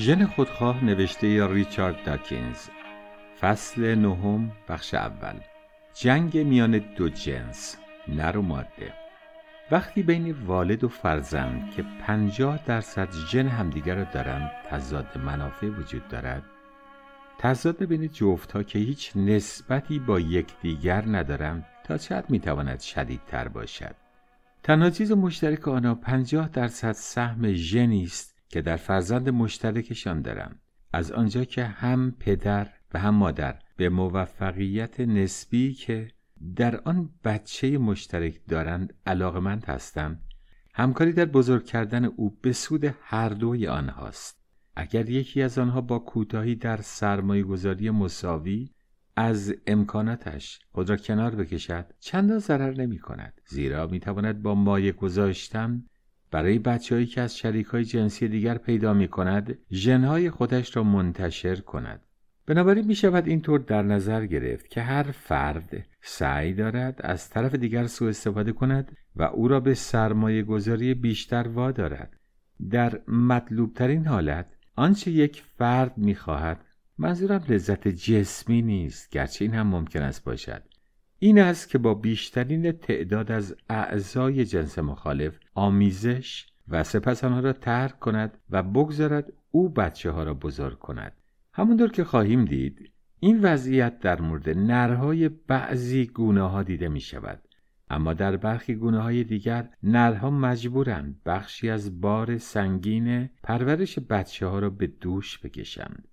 ژن خودخواه نوشته ریچارد داکینز. فصل نهم بخش اول. جنگ میان دو جنس نر و ماده. وقتی بین والد و فرزند که پنجاه درصد ژن همدیگر را دارند تضاد منافع وجود دارد تضاد بین جفتها که هیچ نسبتی با یکدیگر ندارند تا چقدر می‌تواند شدیدتر باشد؟ تنها چیز مشترک آنها پنجاه درصد سهم ژنی است که در فرزند مشترکشان دارند از آنجا که هم پدر و هم مادر به موفقیت نسبی که در آن بچه مشترک دارند علاقمند هستند همکاری در بزرگ کردن او به سود هر دوی آنهاست. اگر یکی از آنها با کوتاهی در سرمایه گذاری مساوی از امکاناتش خود را کنار بکشد چندان ضرر نمی کند زیرا می تواند با مایه گذاشتن برای بچههایی که از شریک های جنسی دیگر پیدا می کند ژنهای خودش را منتشر کند. بنابراین می شود اینطور در نظر گرفت که هر فرد سعی دارد از طرف دیگر سوء استفاده کند و او را به سرمایه گذاری بیشتر وادارد. در مطلوب ترین حالت آنچه یک فرد می خواهد منظورم لذت جسمی نیست گرچه این هم ممکن است باشد. این است که با بیشترین تعداد از اعضای جنس مخالف آمیزش و سپس آنها را ترک کند و بگذارد او بچه ها را بزرگ کند. همونطور که خواهیم دید این وضعیت در مورد نرهای بعضی گونه ها دیده می شود اما در برخی گونه های دیگر نرها مجبورند بخشی از بار سنگین پرورش بچه ها را به دوش بکشند.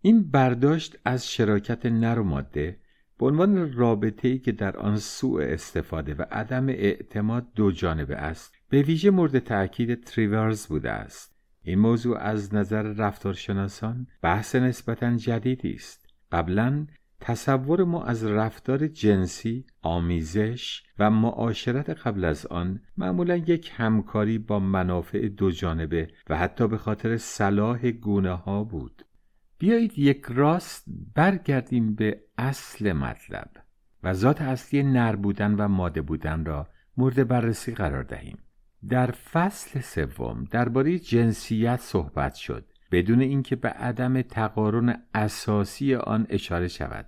این برداشت از شراکت نر و ماده به عنوان رابطه ای که در آن سوء استفاده و عدم اعتماد دو جانبه است. به ویژه مورد تأکید تریورز بوده است این موضوع از نظر رفتارشناسان بحث نسبتا جدیدی است قبلا تصور ما از رفتار جنسی، آمیزش و معاشرت قبل از آن معمولا یک همکاری با منافع دو جانبه و حتی به خاطر صلاح گونه ها بود. بیایید یک راست برگردیم به اصل مطلب و ذات اصلی نر بودن و ماده بودن را مورد بررسی قرار دهیم. در فصل سوم درباره جنسیت صحبت شد بدون اینکه به عدم تقارن اساسی آن اشاره شود.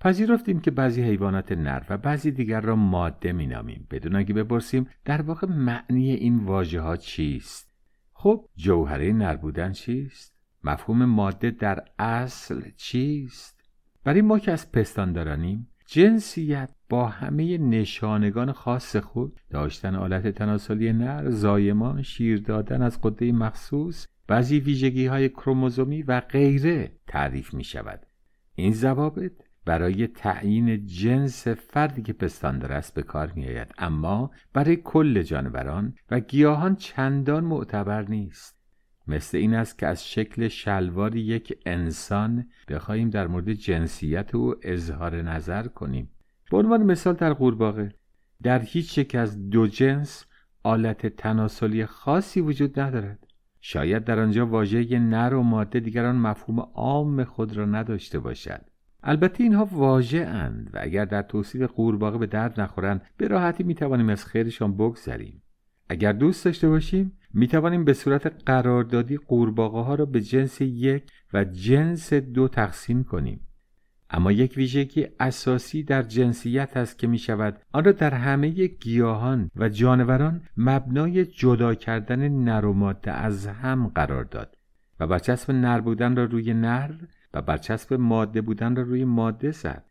پذیرفتیم که بعضی حیوانات نر و بعضی دیگر را ماده مینامیم. بدون آنکه بپرسیم در واقع معنی این واژه ها چیست. خب جوهره نر بودن چیست؟ مفهوم ماده در اصل چیست؟ برای ما که از پستاندارانیم جنسیت با همه نشانگان خاص خود داشتن آلت تناسلی نر زایمان شیر دادن از قده مخصوص بعضی ویژگی های کروموزومی و غیره تعریف می شود این ضوابط برای تعیین جنس فردی که پستاندار است به کار می آید اما برای کل جانوران و گیاهان چندان معتبر نیست. مثل این است که از شکل شلوار یک انسان بخواهیم در مورد جنسیت او اظهار نظر کنیم. به عنوان مثال در قورباغه در هیچ یک از دو جنس آلت تناسلی خاصی وجود ندارد. شاید در آنجا واژه نر و ماده دیگران مفهوم عام خود را نداشته باشد. البته اینها واژه اند و اگر در توصیف قورباغه به درد نخورند به راحتی می‌توانیم از خیرشان بگذریم. اگر دوست داشته باشیم می توانیم به صورت قراردادی قورباغه ها را به جنس یک و جنس دو تقسیم کنیم. اما یک ویژگی اساسی در جنسیت است که می شود آن را در همه گیاهان و جانوران مبنای جدا کردن نر و ماده از هم قرار داد و برچسب نر بودن را روی نر و برچسب ماده بودن را روی ماده زد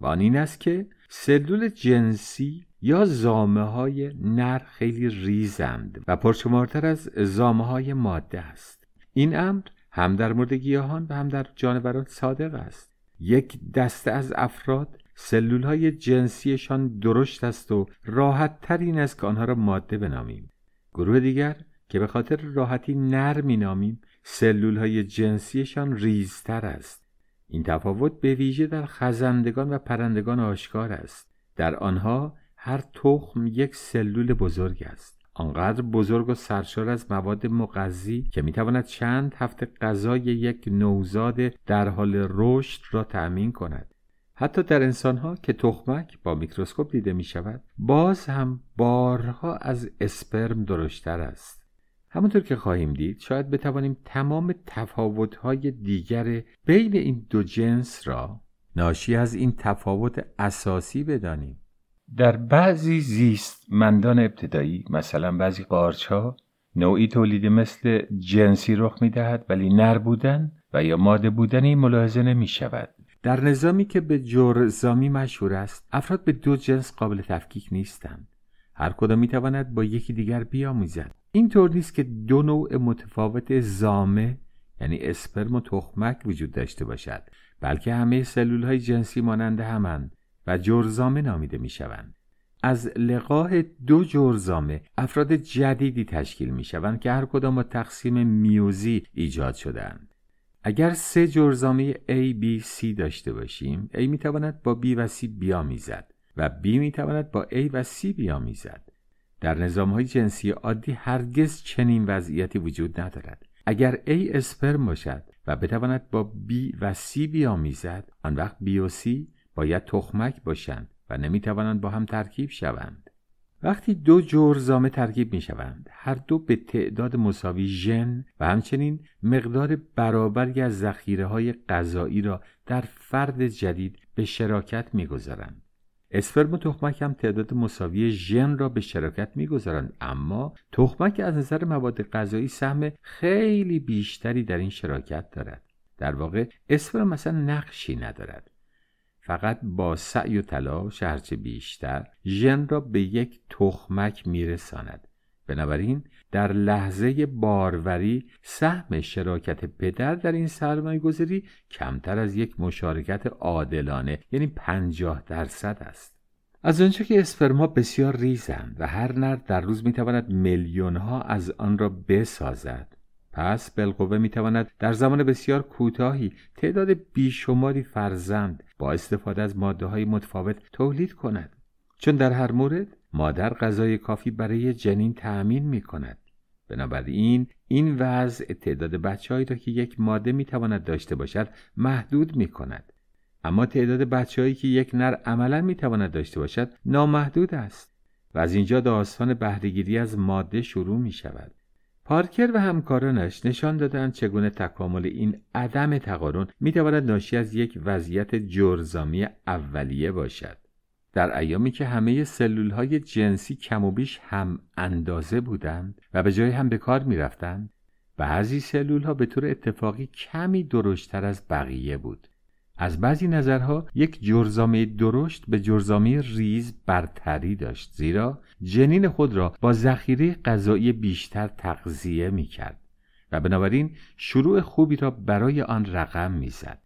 و آن این است که سلول جنسی یا زامه های نر خیلی ریزند و پرشمارتر از زامه های ماده است. این امر هم در مورد گیاهان و هم در جانوران صادق است. یک دسته از افراد سلول های جنسیشان درشت است و راحت تر این است که آنها را ماده بنامیم. گروه دیگر که به خاطر راحتی نر مینامیم سلول های جنسیشان ریزتر است. این تفاوت به ویژه در خزندگان و پرندگان آشکار است. در آنها هر تخم یک سلول بزرگ است. آنقدر بزرگ و سرشار از مواد مغذی که می‌تواند چند هفته غذای یک نوزاد در حال رشد را تأمین کند. حتی در انسانها که تخمک با میکروسکوپ دیده می شود باز هم بارها از اسپرم درشتر است. همونطور که خواهیم دید شاید بتوانیم تمام تفاوت‌های دیگر بین این دو جنس را ناشی از این تفاوت اساسی بدانیم. در بعضی زیست مندان ابتدایی مثلا بعضی قارچ ها نوعی تولید مثل جنسی رخ می دهد ولی نر بودن و یا ماده بودنی ملاحظه نمی شود در نظامی که به جرزامی مشهور است افراد به دو جنس قابل تفکیک نیستند. هر کدام می تواند با یکی دیگر بیامیزد طور نیست که دو نوع متفاوت زامه یعنی اسپرم و تخمک وجود داشته باشد بلکه همه سلول های جنسی مانند همند. و جرزامه نامیده می شوند. از لقاه دو جرزامه افراد جدیدی تشکیل می شوند که هر کدام با تقسیم میوزی ایجاد شدند. اگر سه جرزامه A, B, C داشته باشیم A می تواند با B و C بیامیزد و B می تواند با A و C بیامیزد. در نظام های جنسی عادی هرگز چنین وضعیتی وجود ندارد. اگر A اسپرم باشد و بتواند با B و C بیامیزد آن وقت B و C باید تخمک باشند و نمی‌توانند با هم ترکیب شوند. وقتی دو جرزامه ترکیب می شوند هر دو به تعداد مساوی ژن و همچنین مقدار برابری از ذخیره های غذایی را در فرد جدید به شراکت می‌گذارند. اسپرم و تخمک هم تعداد مساوی ژن را به شراکت می‌گذارند اما تخمک از نظر مواد غذایی سهم خیلی بیشتری در این شراکت دارد. در واقع اسپرم مثلا نقشی ندارد. فقط با سعی و تلاش هرچه بیشتر ژن را به یک تخمک میرساند. بنابراین در لحظه باروری سهم شراکت پدر در این سرمایه گذاری کمتر از یک مشارکت عادلانه یعنی پنجاه درصد است. از آنجا که اسپرما بسیار ریزند و هر نر در روز می‌تواند میلیون ها از آن را بسازد. پس بالقوه می‌تواند در زمان بسیار کوتاهی تعداد بیشماری فرزند با استفاده از ماده های متفاوت تولید کند. چون در هر مورد مادر غذای کافی برای جنین تأمین می کند بنابراین این وضع تعداد بچههایی را که یک ماده می تواند داشته باشد محدود می کند اما تعداد بچههایی که یک نر عملا می تواند داشته باشد نامحدود است و از اینجا داستان بهرهگیری از ماده شروع می شود پارکر و همکارانش نشان دادند چگونه تکامل این عدم تقارن می‌تواند ناشی از یک وضعیت جرزامی اولیه باشد. در ایامی که همه سلول های جنسی کم و بیش هم اندازه بودند و به جای هم به کار می‌رفتند بعضی سلول ها به طور اتفاقی کمی درشتر از بقیه بود. از بعضی نظرها یک جرزامه درشت به جرزامه ریز برتری داشت زیرا جنین خود را با ذخیره غذایی بیشتر تغذیه می کرد و بنابراین شروع خوبی را برای آن رقم می‌زد.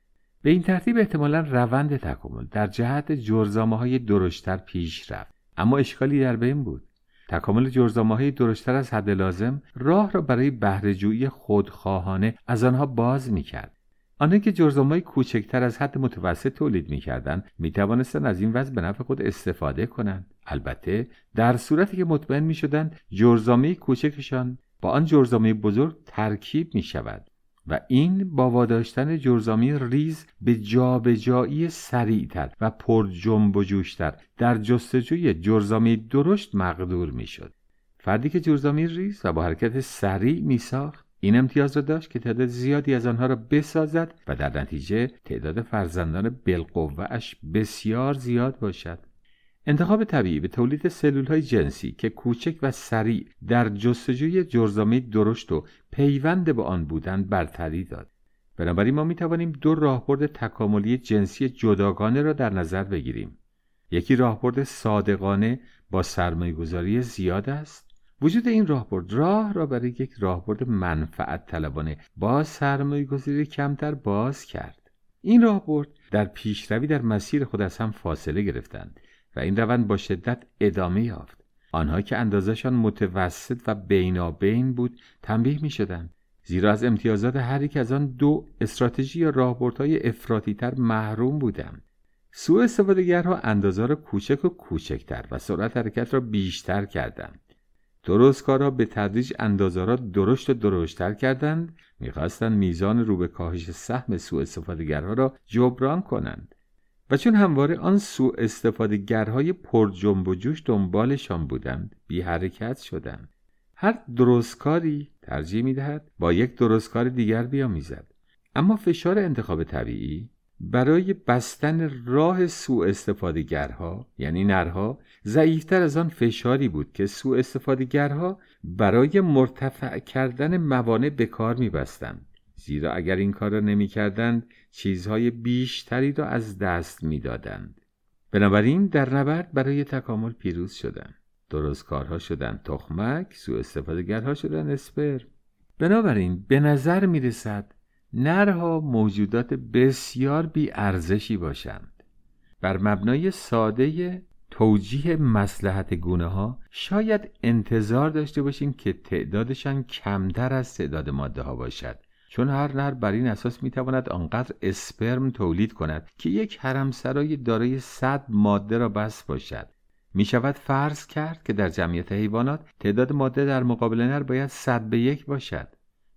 به این ترتیب احتمالا روند تکامل در جهت جرزامه های درشتر پیش رفت. اما اشکالی در بین بود. تکامل جرزامه های درشتر از حد لازم راه را برای بهرهجویی خودخواهانه از آنها باز می کرد آنها که جرزامای کوچکتر از حد متوسط تولید می‌کردند می‌توانستند از این وضع به نفع خود استفاده کنند البته در صورتی که مطمئن می‌شدند جرزامه کوچکشان با آن جرزامه بزرگ ترکیب می شود و این با واداشتن جرزامه ریز به جابجایی سریعتر و پر جنب و جوشتر در جستجوی جرزامه درشت مقدور می‌شد. فردی که جرزامه ریز و با حرکت سریع می ساخت این امتیاز را داشت که تعداد زیادی از آنها را بسازد و در نتیجه تعداد فرزندان اش بسیار زیاد باشد. انتخاب طبیعی به تولید سلول های جنسی که کوچک و سریع در جستجوی جرزامه درشت و پیوند به آن بودند برتری داد. بنابراین ما می توانیم دو راهبرد تکاملی جنسی جداگانه را در نظر بگیریم. یکی راهبرد صادقانه با سرمایهگذاری زیاد است. وجود این راهبرد راه را برای یک راهبرد منفعت طلبانه با سرمایه گذاری کمتر باز کرد. این راهبرد در پیشروی در مسیر خود از هم فاصله گرفتند و این روند با شدت ادامه یافت. آنها که اندازشان متوسط و بینابین بود تنبیه می شدند زیرا از امتیازات هر یک از آن دو استراتژی یا راهبردهای افراطیتر محروم بودند. سوء استفادهگرها اندازه را کوچک و کوچکتر و سرعت حرکت را بیشتر کردند. درست کارها به تدریج اندازه را درشت و درشتتر کردند. می‌خواستند میزان رو به کاهش سهم سوء را جبران کنند. و چون همواره آن سوء استفادهگرهای پر جنب و جوش دنبالشان بودند بی حرکت شدند. هر درستکاری ترجیح می‌دهد با یک درستکار دیگر بیامیزد. اما فشار انتخاب طبیعی برای بستن راه سوء استفادهگرها یعنی نرها ضعیفتر از آن فشاری بود که سوء استفادهگرها برای مرتفع کردن موانع به کار میبستند. زیرا اگر این کار را نمی‌کردند چیزهای بیشتری را از دست می‌دادند. بنابراین در نبرد برای تکامل پیروز شدند. درست کارها شدن تخمک سوء استفادهگرها شدن اسپر بنابراین به نظر می رسد نرها موجودات بسیار بی ارزشی باشند. بر مبنای ساده توجیه مسلحت گونه ها شاید انتظار داشته باشیم که تعدادشان کمتر از تعداد ماده ها باشد. چون هر نر بر این اساس می‌تواند آنقدر اسپرم تولید کند که یک حرمسرای دارای صد ماده را بس باشد. می شود فرض کرد که در جمعیت حیوانات تعداد ماده در مقابل نر باید صد به یک باشد.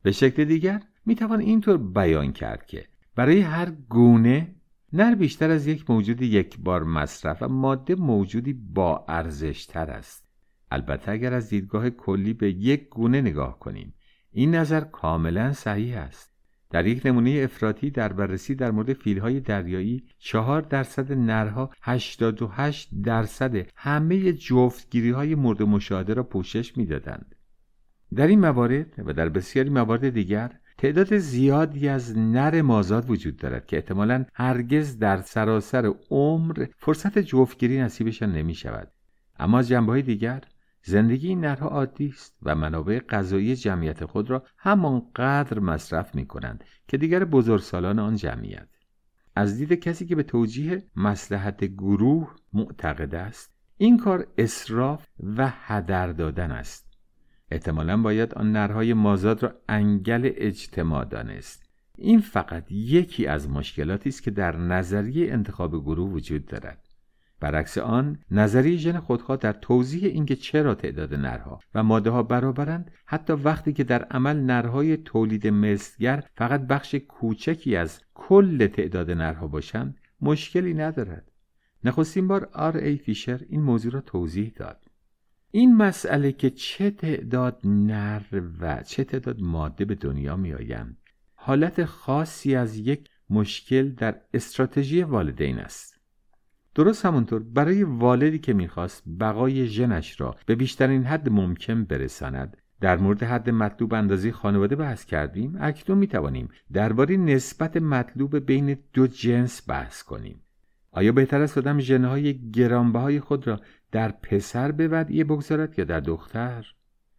به شکل دیگر می توان اینطور بیان کرد که برای هر گونه نر بیشتر از یک موجود یک بار مصرف و ماده موجودی با ارزش تر است. البته اگر از دیدگاه کلی به یک گونه نگاه کنیم این نظر کاملا صحیح است. در یک نمونه افراطی در بررسی در مورد فیلهای دریایی چهار درصد نرها 88 درصد همه جفتگیری های مورد مشاهده را پوشش می‌دادند. در این موارد و در بسیاری موارد دیگر تعداد زیادی از نر مازاد وجود دارد که احتمالا هرگز در سراسر عمر فرصت جفتگیری نصیبشان نمی شود اما جنبه های دیگر زندگی این نرها عادی است و منابع غذایی جمعیت خود را همانقدر مصرف می کنند که دیگر بزرگسالان آن جمعیت. از دید کسی که به توجیه مسلحت گروه معتقد است این کار اصراف و هدر دادن است. احتمالا باید آن نرهای مازاد را انگل اجتماع دانست. این فقط یکی از مشکلاتی است که در نظریه انتخاب گروه وجود دارد. برعکس آن نظریه ژن خودخواه در توضیح اینکه چرا تعداد نرها و ماده ها برابرند حتی وقتی که در عمل نرهای تولید مثلگر فقط بخش کوچکی از کل تعداد نرها باشند مشکلی ندارد. نخستین بار آر ای فیشر این موضوع را توضیح داد. این مسئله که چه تعداد نر و چه تعداد ماده به دنیا می آیند حالت خاصی از یک مشکل در استراتژی والدین است. درست همونطور برای والدی که می‌خواست بقای ژنش را به بیشترین حد ممکن برساند در مورد حد مطلوب اندازه خانواده بحث کردیم اکنون می‌توانیم درباره نسبت مطلوب بین دو جنس بحث کنیم. آیا بهتر است آدم ژنهای گرانبهای خود را در پسر به ودیعه بگذارد یا در دختر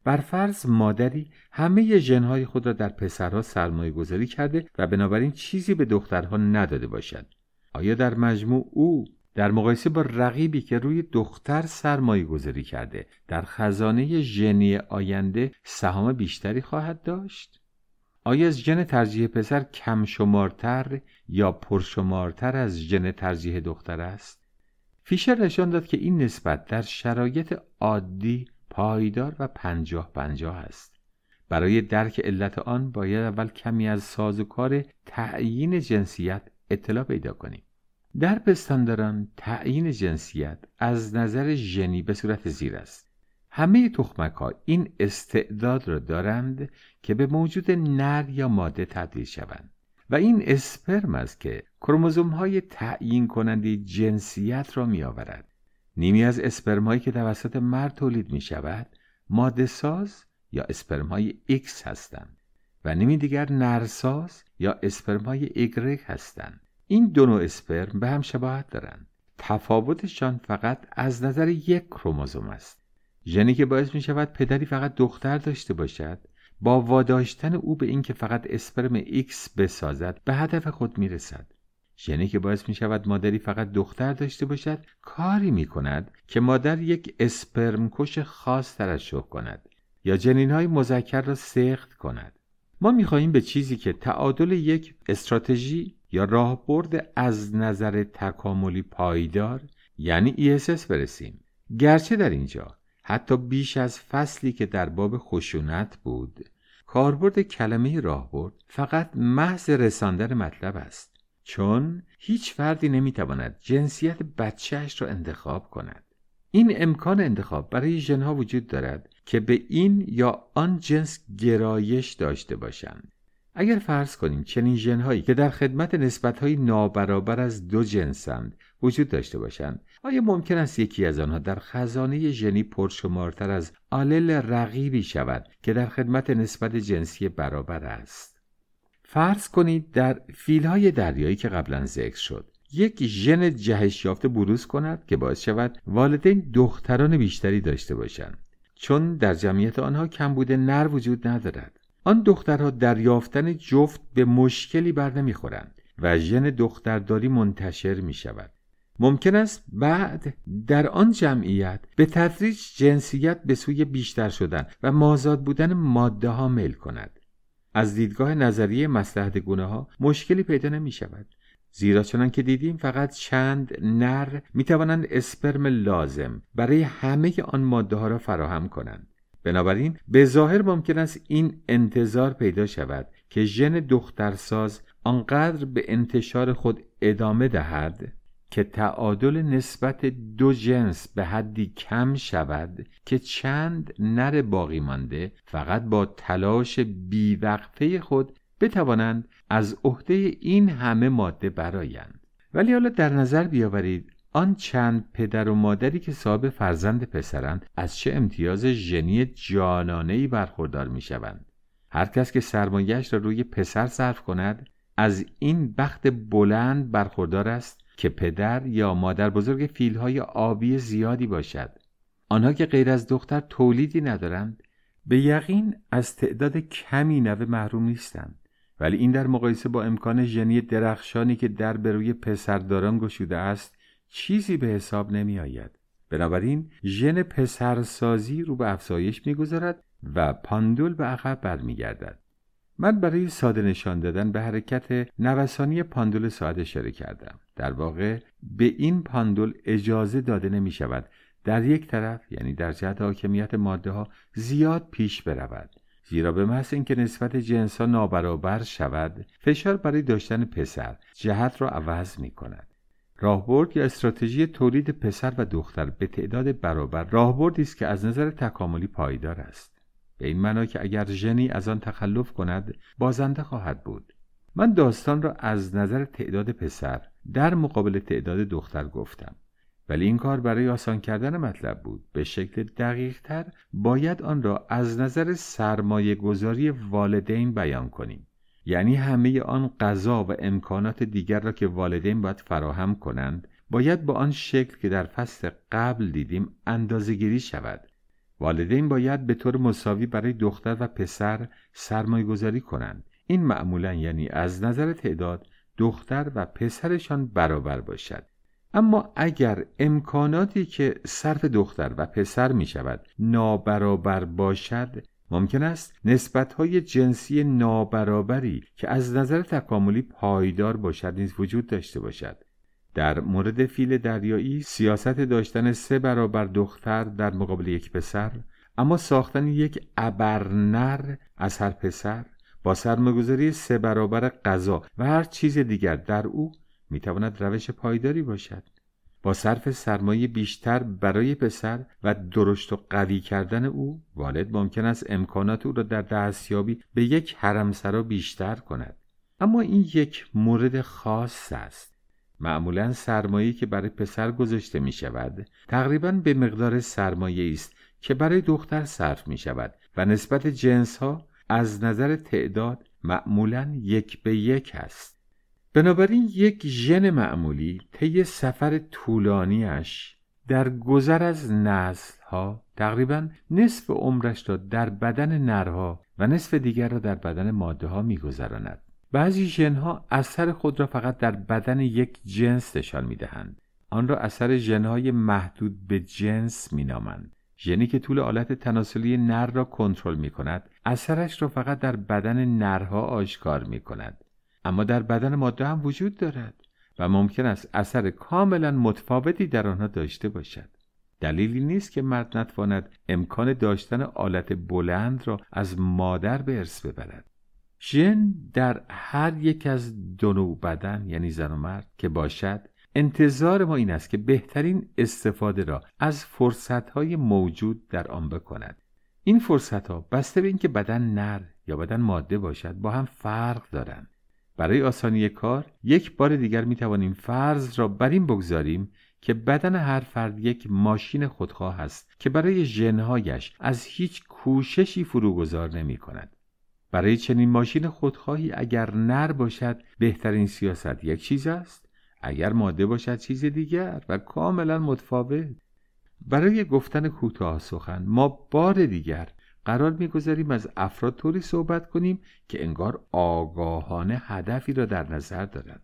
بر فرض مادری همه ژنهای خود را در پسرها سرمایه گذاری کرده و بنابراین چیزی به دخترها نداده باشد آیا در مجموع او در مقایسه با رقیبی که روی دختر سرمایه گذاری کرده در خزانه ژنی آینده سهام بیشتری خواهد داشت؟ آیا از ژن ترجیح پسر کم شمارتر یا پرشمارتر از ژن ترجیح دختر است؟ فیشر نشان داد که این نسبت در شرایط عادی پایدار و پنجاه پنجاه است. برای درک علت آن باید اول کمی از سازوکار تعیین جنسیت اطلاع پیدا کنیم. در پستانداران تعیین جنسیت از نظر ژنی به صورت زیر است همه تخمک ها این استعداد را دارند که به موجود نر یا ماده تبدیل شوند و این اسپرم است که کروموزوم های تعیین کننده جنسیت را می آورد نیمی از اسپرم هایی که توسط مرد تولید می شود ماده ساز یا اسپرم های X هستند و نیمی دیگر نرساز یا اسپرم های Y هستند. این دو نوع اسپرم به هم شباهت دارند. تفاوتشان فقط از نظر یک کروموزوم است. ژنی که باعث می شود پدری فقط دختر داشته باشد با واداشتن او به اینکه فقط اسپرم X بسازد به هدف خود می رسد ژنی که باعث می شود مادری فقط دختر داشته باشد کاری می کند که مادر یک اسپرم کش خاص ترشح کند یا جنین های مذکر را سخت کند. ما می خواهیم به چیزی که تعادل یک استراتژی یا راهبرد از نظر تکاملی پایدار یعنی ESS برسیم. گرچه در اینجا حتی بیش از فصلی که در باب خشونت بود. کاربرد کلمه راهبرد فقط محض رساندن مطلب است. چون هیچ فردی نمی‌تواند جنسیت بچهش را انتخاب کند. این امکان انتخاب برای ژنها وجود دارد که به این یا آن جنس گرایش داشته باشند. اگر فرض کنیم چنین ژنهایی که در خدمت نسبتهای نابرابر از دو جنسند وجود داشته باشند آیا ممکن است یکی از آنها در خزانه ژنی پرشمارتر از آلل رقیبی شود که در خدمت نسبت جنسی برابر است؟ فرض کنید در فیلهای دریایی که قبلا ذکر شد یک ژن جهش یافته بروز کند که باعث شود والدین دختران بیشتری داشته باشند چون در جمعیت آنها کمبود نر وجود ندارد. آن دخترها در یافتن جفت به مشکلی بر نمی‌خورند و ژن دخترداری منتشر می شود ممکن است بعد در آن جمعیت به تدریج جنسیت به سوی بیشتر شدن و مازاد بودن ماده ها میل کند. از دیدگاه نظریه مسلحت گونه ها مشکلی پیدا نمی شود زیرا چنان که دیدیم فقط چند نر می توانند اسپرم لازم برای همه آن ماده ها را فراهم کنند. بنابراین به ظاهر ممکن است این انتظار پیدا شود که ژن دخترساز آنقدر به انتشار خود ادامه دهد که تعادل نسبت دو جنس به حدی کم شود که چند نر باقی مانده فقط با تلاش بیوقفه خود بتوانند از عهده این همه ماده برایند ولی حالا در نظر بیاورید آن چند پدر و مادری که صاحب فرزند پسرند از چه امتیاز ژنی جانانه برخوردار می شوند هر کس که سرمایهش را روی پسر صرف کند از این بخت بلند برخوردار است که پدر یا مادر بزرگ فیلهای آبی زیادی باشد. آنها که غیر از دختر تولیدی ندارند به یقین از تعداد کمی نوه محروم نیستند. ولی این در مقایسه با امکان ژنی درخشانی که در به روی پسرداران گشوده است چیزی به حساب نمی آید. بنابراین ژن پسرسازی رو به افزایش می‌گذارد و پاندول به عقب برمیگردد. من برای ساده نشان دادن به حرکت نوسانی پاندول ساعت اشاره کردم. در واقع به این پاندول اجازه داده نمی شود در یک طرف یعنی در جهت حاکمیت ماده ها زیاد پیش برود. زیرا به محض اینکه نسبت جنس ها نابرابر شود فشار برای داشتن پسر جهت را عوض می کند راهبرد یا استراتژی تولید پسر و دختر به تعداد برابر راهبردی است که از نظر تکاملی پایدار است. به این معنا که اگر ژنی از آن تخلف کند بازنده خواهد بود. من داستان را از نظر تعداد پسر در مقابل تعداد دختر گفتم. ولی این کار برای آسان کردن مطلب بود. به شکل دقیق تر باید آن را از نظر سرمایه گذاری والدین بیان کنیم. یعنی همه آن غذا و امکانات دیگر را که والدین باید فراهم کنند باید با آن شکل که در فصل قبل دیدیم اندازهگیری شود. والدین باید به طور مساوی برای دختر و پسر سرمایه گذاری کنند. این معمولا یعنی از نظر تعداد دختر و پسرشان برابر باشد. اما اگر امکاناتی که صرف دختر و پسر می شود نابرابر باشد ممکن است های جنسی نابرابری که از نظر تکاملی پایدار باشد نیز وجود داشته باشد. در مورد فیل دریایی سیاست داشتن سه برابر دختر در مقابل یک پسر اما ساختن یک ابرنر از هر پسر با سرمایه‌گذاری سه برابر غذا و هر چیز دیگر در او می‌تواند روش پایداری باشد. با صرف سرمایه بیشتر برای پسر و درشت و قوی کردن او والد ممکن است امکانات او را در دستیابی به یک حرمسرا بیشتر کند. اما این یک مورد خاص است. معمولا سرمایه که برای پسر گذاشته می شود تقریبا به مقدار سرمایه است که برای دختر صرف می شود و نسبت جنس ها از نظر تعداد معمولا یک به یک است. بنابراین یک ژن معمولی طی سفر طولانیش در گذر از ها تقریبا نصف عمرش را در بدن نرها و نصف دیگر را در بدن ماده ها میگذراند. بعضی ژنها اثر خود را فقط در بدن یک جنس نشان می‌دهند. آن را اثر ژنهای محدود به جنس مینامند. ژنی که طول آلت تناسلی نر را کنترل می کند اثرش را فقط در بدن نرها آشکار می کند اما در بدن ماده هم وجود دارد و ممکن است اثر کاملا متفاوتی در آنها داشته باشد. دلیلی نیست که مرد نتواند امکان داشتن آلت بلند را از مادر به ارث ببرد. ژن در هر یک از دو نوع بدن یعنی زن و مرد که باشد انتظار ما این است که بهترین استفاده را از فرصتهای موجود در آن بکند. این فرصت ها بسته به اینکه بدن نر یا بدن ماده باشد با هم فرق دارند. برای آسانی کار یک بار دیگر می توانیم فرض را بر این بگذاریم که بدن هر فرد یک ماشین خودخواه است که برای ژنهایش از هیچ کوششی فروگذار نمی کند. برای چنین ماشین خودخواهی اگر نر باشد بهترین سیاست یک چیز است اگر ماده باشد چیز دیگر و کاملا متفاوت برای گفتن کوتاه سخن ما بار دیگر قرار می‌گذاریم از افراد طوری صحبت کنیم که انگار آگاهانه هدفی را در نظر دارند.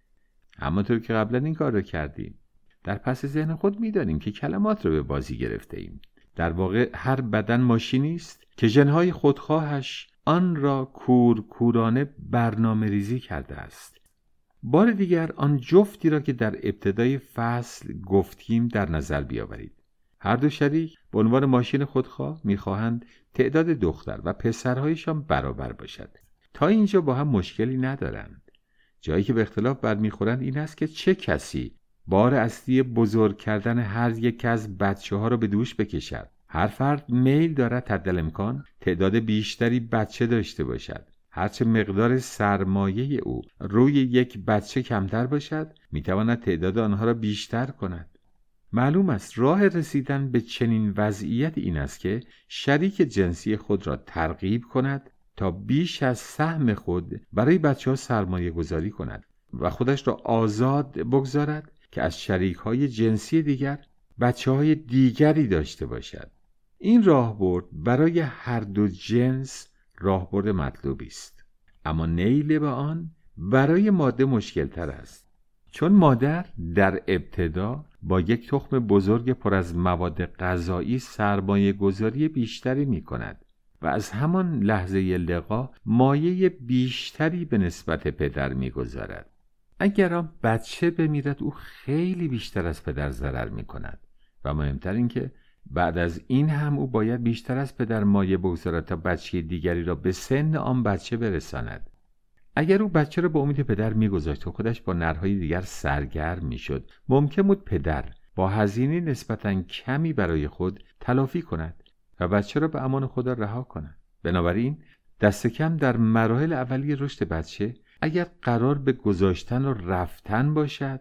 همانطور که قبلا این کار را کردیم. در پس ذهن خود می‌دانیم که کلمات را به بازی گرفته ایم. در واقع هر بدن ماشینی است که ژنهای خودخواهش آن را کور کورانه برنامه ریزی کرده است. بار دیگر آن جفتی را که در ابتدای فصل گفتیم در نظر بیاورید. هر دو شریک به عنوان ماشین خودخواه می‌خواهند تعداد دختر و پسرهایشان برابر باشد. تا اینجا با هم مشکلی ندارند. جایی که به اختلاف برمیخورند این است که چه کسی بار اصلی بزرگ کردن هر یک از بچه ها را به دوش بکشد. هر فرد میل دارد حد امکان تعداد بیشتری بچه داشته باشد. هرچه مقدار سرمایه او روی یک بچه کمتر باشد می‌تواند تعداد آنها را بیشتر کند. معلوم است راه رسیدن به چنین وضعیت این است که شریک جنسی خود را ترغیب کند تا بیش از سهم خود برای بچه ها سرمایه گذاری کند و خودش را آزاد بگذارد که از شریک های جنسی دیگر بچه های دیگری داشته باشد. این راهبرد برای هر دو جنس راهبرد مطلوبی است. اما نیل به آن برای ماده مشکل تر است. چون مادر در ابتدا با یک تخم بزرگ پر از مواد غذایی سرمایه گذاری بیشتری می کند و از همان لحظه لقا مایه بیشتری به نسبت پدر می‌گذارد. اگر آن بچه بمیرد او خیلی بیشتر از پدر ضرر می کند و مهمتر اینکه بعد از این هم او باید بیشتر از پدر مایه بگذارد تا بچه دیگری را به سن آن بچه برساند. اگر او بچه را به امید پدر میگذاشت و خودش با نرهای دیگر سرگرم می‌شد ممکن بود پدر با هزینه نسبتا کمی برای خود تلافی کند و بچه را به امان خدا رها کند. بنابراین دست کم در مراحل اولیه رشد بچه اگر قرار به گذاشتن و رفتن باشد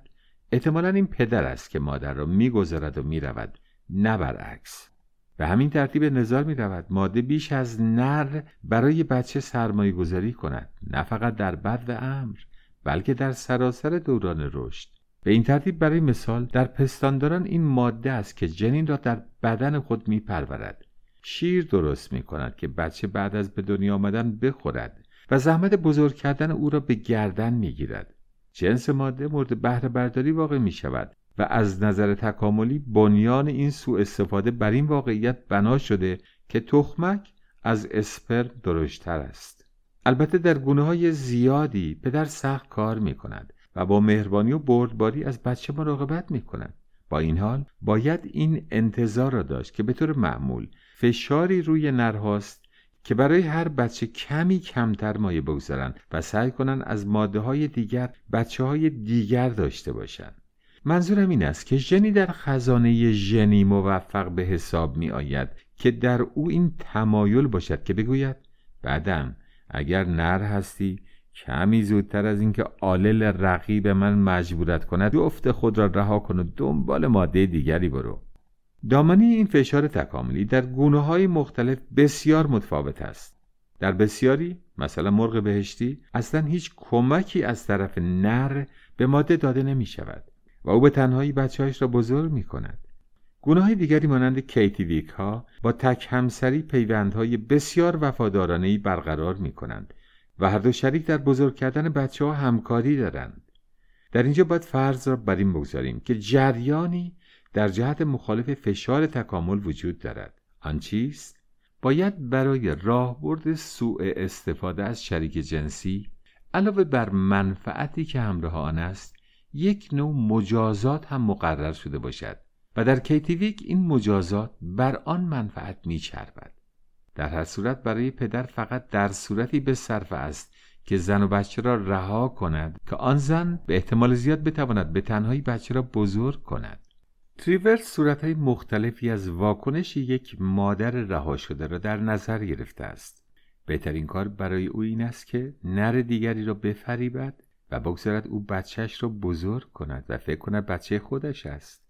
احتمالا این پدر است که مادر را می‌گذارد و می‌رود نه برعکس. به همین ترتیب نظار می رود ماده بیش از نر برای بچه سرمایه گذاری کند نه فقط در بد و امر بلکه در سراسر دوران رشد. به این ترتیب برای مثال در پستانداران این ماده است که جنین را در بدن خود می پرورد. شیر درست می کند که بچه بعد از به دنیا آمدن بخورد و زحمت بزرگ کردن او را به گردن می گیرد. جنس ماده مورد بهره برداری واقع می شود. و از نظر تکاملی بنیان این سوء استفاده بر این واقعیت بنا شده که تخمک از اسپرم درشتر است. البته در گونه های زیادی پدر سخت کار می کند و با مهربانی و بردباری از بچه مراقبت می کند با این حال باید این انتظار را داشت که به طور معمول فشاری روی نرهاست که برای هر بچه کمی کمتر مایه بگذارند و سعی کنند از ماده های دیگر بچه های دیگر داشته باشند. منظورم این است که ژنی در خزانه ژنی موفق به حساب می آید که در او این تمایل باشد که بگوید بعدم اگر نر هستی کمی زودتر از اینکه آلل رقیب من مجبورت کند جفت خود را رها کن و دنبال ماده دیگری برو. دامنی این فشار تکاملی در گونه های مختلف بسیار متفاوت است. در بسیاری مثلا مرغ بهشتی اصلا هیچ کمکی از طرف نر به ماده داده نمی شود و او به تنهایی بچههایش را بزرگ می کند. های دیگری مانند کیتی ها با تک همسری پیوندهای بسیار وفادارانه برقرار می کنند و هر دو شریک در بزرگ کردن بچه ها همکاری دارند. در اینجا باید فرض را بر این بگذاریم که جریانی در جهت مخالف فشار تکامل وجود دارد. آن چیست؟ باید برای راهبرد سوء استفاده از شریک جنسی علاوه بر منفعتی که همراه آن است یک نوع مجازات هم مقرر شده باشد و در کیتیویک این مجازات بر آن منفعت میچربد. در هر صورت برای پدر فقط در صورتی به صرف است که زن و بچه را رها کند که آن زن به احتمال زیاد بتواند به تنهایی بچه را بزرگ کند. تریورس صورتهای مختلفی از واکنش یک مادر رها شده را در نظر گرفته است. بهترین کار برای او این است که نر دیگری را بفریبد و بگذارد او بچهش را بزرگ کند و فکر کند بچه خودش است.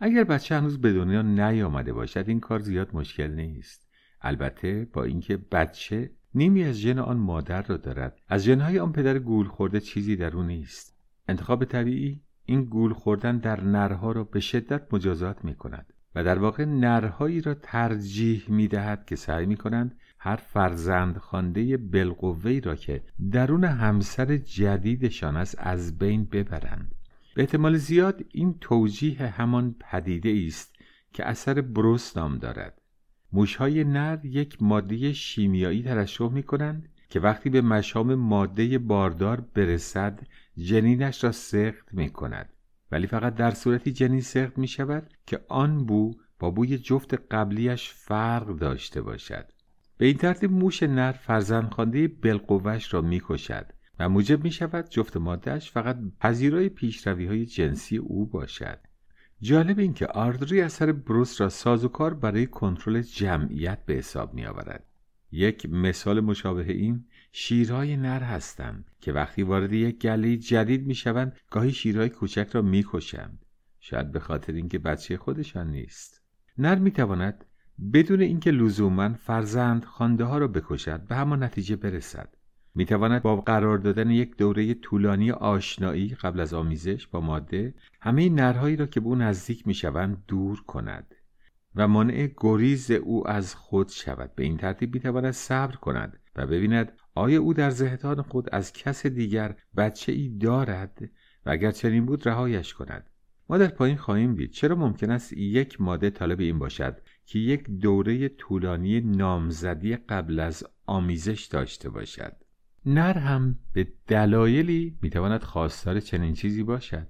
اگر بچه هنوز به دنیا نیامده باشد این کار زیاد مشکل نیست. البته با اینکه بچه نیمی از ژن آن مادر را دارد. از ژنهای آن پدر گول خورده چیزی در او نیست. انتخاب طبیعی این گول خوردن در نرها را به شدت مجازات می کند و در واقع نرهایی را ترجیح می دهد که سعی می کنند هر فرزند خانده بلقوهی را که درون همسر جدیدشان است از بین ببرند. به احتمال زیاد این توجیه همان پدیده است که اثر بروس نام دارد. موشهای نر یک ماده شیمیایی ترشح می کنند که وقتی به مشام ماده باردار برسد جنینش را سخت می کند ولی فقط در صورتی جنین سخت می شود که آن بو با بوی جفت قبلیش فرق داشته باشد. به این ترتیب موش نر فرزندخوانده بلقوهش را می کشد و موجب می شود جفت مادهش فقط پذیرای پیشروی های جنسی او باشد جالب این که آردری اثر بروس را سازوکار برای کنترل جمعیت به حساب می یک مثال مشابه این شیرهای نر هستند که وقتی وارد یک گله جدید می شوند گاهی شیرهای کوچک را می کشند. شاید به خاطر اینکه بچه خودشان نیست. نر می تواند بدون اینکه لزوما فرزند خانده ها را بکشد به همان نتیجه برسد. می تواند با قرار دادن یک دوره طولانی آشنایی قبل از آمیزش با ماده همه نرهایی را که به او نزدیک می شوند دور کند. و مانع گریز او از خود شود به این ترتیب می‌تواند صبر کند و ببیند آیا او در ذهنان خود از کس دیگر بچه ای دارد و اگر چنین بود رهایش کند ما در پایین خواهیم دید چرا ممکن است یک ماده طالب این باشد که یک دوره طولانی نامزدی قبل از آمیزش داشته باشد. نر هم به دلایلی می‌تواند خواستار چنین چیزی باشد.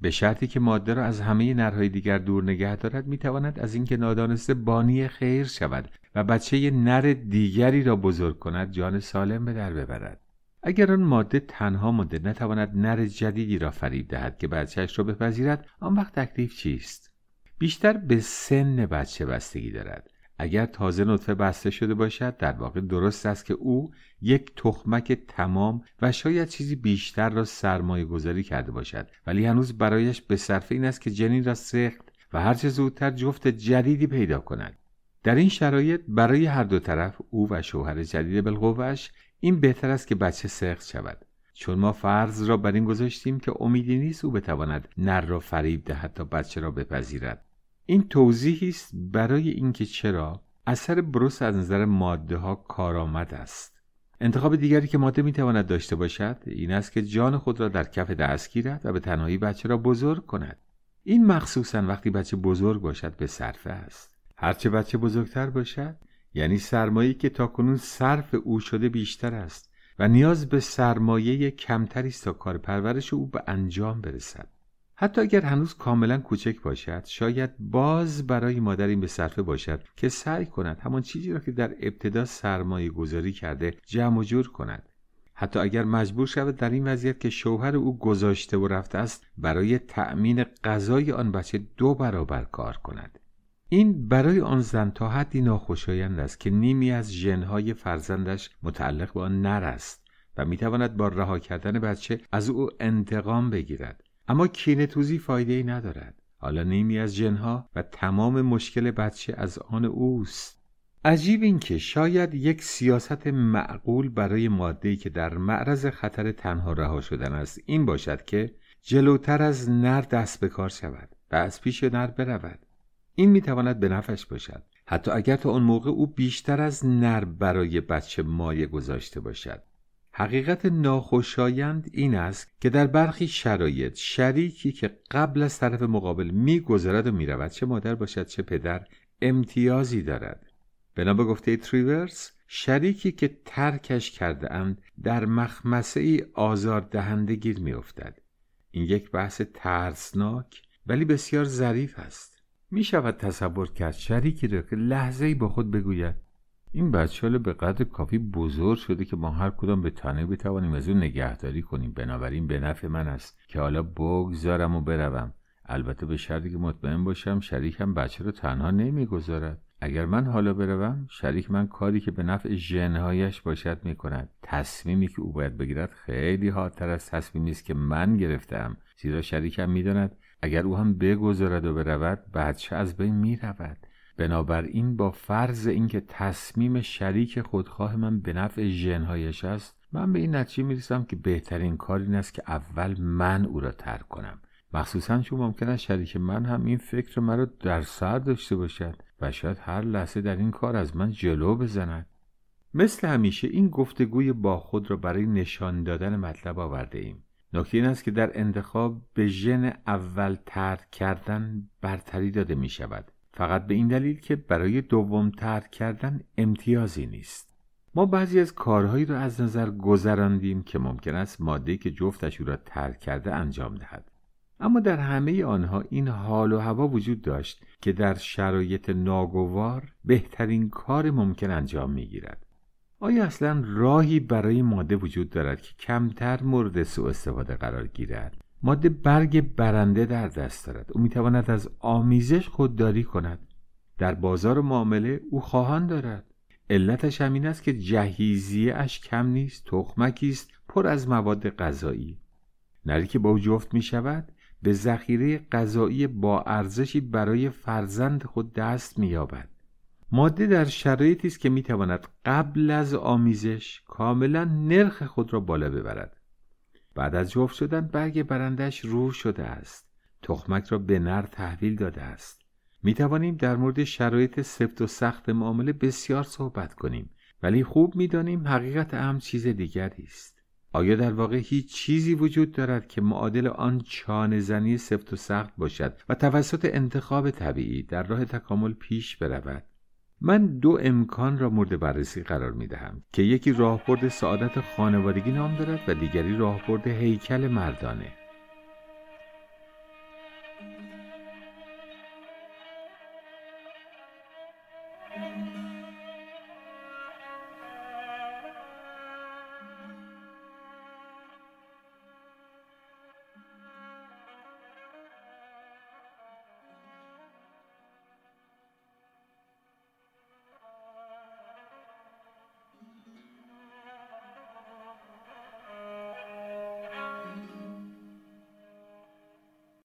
به شرطی که ماده را از همه نرهای دیگر دور نگه دارد می‌تواند از اینکه نادانسته بانی خیر شود و بچه نر دیگری را بزرگ کند جان سالم به در ببرد. اگر آن ماده تنها مانده نتواند نر جدیدی را فریب دهد که بچهش را بپذیرد. آن وقت تکلیف چیست؟ بیشتر به سن بچه بستگی دارد. اگر تازه نطفه بسته شده باشد در واقع درست است که او یک تخمک تمام و شاید چیزی بیشتر را سرمایه گذاری کرده باشد. ولی هنوز برایش به صرفه این است که جنین را سخت و هرچه زودتر جفت جدیدی پیدا کند. در این شرایط برای هر دو طرف او و شوهر جدید بالقوهش این بهتر است که بچه سخت شود. چون ما فرض را بر این گذاشتیم که امیدی نیست او بتواند نر را فریب دهد تا بچه را بپذیرد. این توضیحی است برای اینکه چرا اثر بروس از نظر ماده ها کارآمد است. انتخاب دیگری که ماده می‌تواند داشته باشد این است که جان خود را در کف دست گیرد و به تنهایی بچه را بزرگ کند. این مخصوصا وقتی بچه بزرگ باشد به صرفه است. هرچه بچه بزرگتر باشد یعنی سرمایه که تاکنون صرف او شده بیشتر است و نیاز به سرمایه کمتری است تا کار پرورش او به انجام برسد. حتی اگر هنوز کاملا کوچک باشد شاید باز برای مادر این به صرفه باشد که سعی کند همان چیزی را که در ابتدا سرمایه گذاری کرده جمع و جور کند. حتی اگر مجبور شود در این وضعیت که شوهر او گذاشته و رفته است برای تأمین غذای آن بچه دو برابر کار کند. این برای آن زن تا حدی ناخوشایند است که نیمی از ژنهای فرزندش متعلق به آن نر است و می‌تواند با رها کردن بچه از او انتقام بگیرد. اما کینه توزی فایده ای ندارد. حالا نیمی از جنها و تمام مشکل بچه از آن اوست. عجیب این که شاید یک سیاست معقول برای ماده‌ای که در معرض خطر تنها رها شدن است این باشد که جلوتر از نر دست به کار شود و از پیش نر برود. این می‌تواند به نفش باشد. حتی اگر تا آن موقع او بیشتر از نر برای بچه مایه گذاشته باشد. حقیقت ناخوشایند این است که در برخی شرایط شریکی که قبل از طرف مقابل میگذرد و می‌رود چه مادر باشد چه پدر امتیازی دارد. بنا به گفته تریورس شریکی که ترکش کرده اند در مخمسه ای آزار دهنده گیر میافتد. این یک بحث ترسناک ولی بسیار ظریف است. می شود تصور کرد شریکی را که لحظه ای با خود بگوید این بچه به قدر کافی بزرگ شده که ما هر کدام به تنه بتوانیم از اون نگهداری کنیم. بنابراین به نفع من است که حالا بگذارم و بروم. البته به شرطی که مطمئن باشم شریکم بچه رو تنها نمی‌گذارد. اگر من حالا بروم شریک من کاری که به نفع ژنهایش باشد می‌کند. تصمیمی که او باید بگیرد خیلی حادتر از تصمیمی است که من گرفتم. زیرا شریکم می‌داند اگر او هم بگذارد و برود بچه از بین می‌رود. بنابراین با فرض اینکه تصمیم شریک خودخواه من به نفع ژنهایش است من به این نتیجه می‌رسم که بهترین کار این است که اول من او را ترک کنم. مخصوصا چون ممکن است شریک من هم این فکر مرا در سر داشته باشد و شاید هر لحظه در این کار از من جلو بزند. مثل همیشه این گفتگوی با خود را برای نشان دادن مطلب آورده ایم. نکته این است که در انتخاب به ژن اول ترک کردن برتری داده می شود فقط به این دلیل که برای دوم ترک کردن امتیازی نیست. ما بعضی از کارهایی را از نظر گذراندیم که ممکن است ماده که جفتش او را ترک کرده انجام دهد. اما در همه آنها این حال و هوا وجود داشت که در شرایط ناگوار بهترین کار ممکن انجام می‌گیرد. آیا اصلا راهی برای ماده وجود دارد که کمتر مورد سوء استفاده قرار گیرد؟ ماده برگ برنده در دست دارد. او می‌تواند از آمیزش خودداری کند. در بازار معامله او خواهان دارد. علتش همین است که جهیزیه اش کم نیست تخمکی است پر از مواد غذایی. نری که با او جفت می شود به ذخیره غذایی با ارزشی برای فرزند خود دست می‌یابد. ماده در شرایطی است که می‌تواند قبل از آمیزش کاملا نرخ خود را بالا ببرد. بعد از جفت شدن برگ برندش رو شده است. تخمک را به نر تحویل داده است. می توانیم در مورد شرایط سفت و سخت معامله بسیار صحبت کنیم ولی خوب می‌دانیم حقیقت هم چیز دیگری است. آیا در واقع هیچ چیزی وجود دارد که معادل آن چانه زنی سفت و سخت باشد و توسط انتخاب طبیعی در راه تکامل پیش برود؟ من دو امکان را مورد بررسی قرار می دهم که یکی راهبرد سعادت خانوادگی نام دارد و دیگری راهبرد هیکل مردانه.